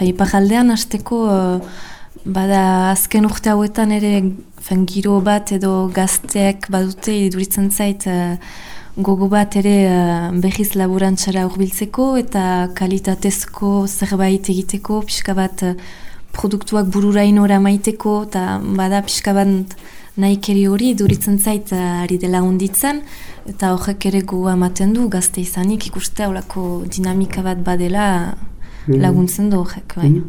fai, pajaldean hasteko bada azken urte hauetan ere fen, giro bat edo gazteak badute iduritzen zait gogo bat ere uh, behiz laburantxara urbiltzeko eta kalitatezko zerbait egiteko pixka bat produktuak bururainora maiteko eta bada pixka bat nahi hori duritzen zait ari dela honditzen eta horrek ere gu amaten du gazte izanik ikuste horako dinamika bat badela que. Laguntzen du horrek, baina.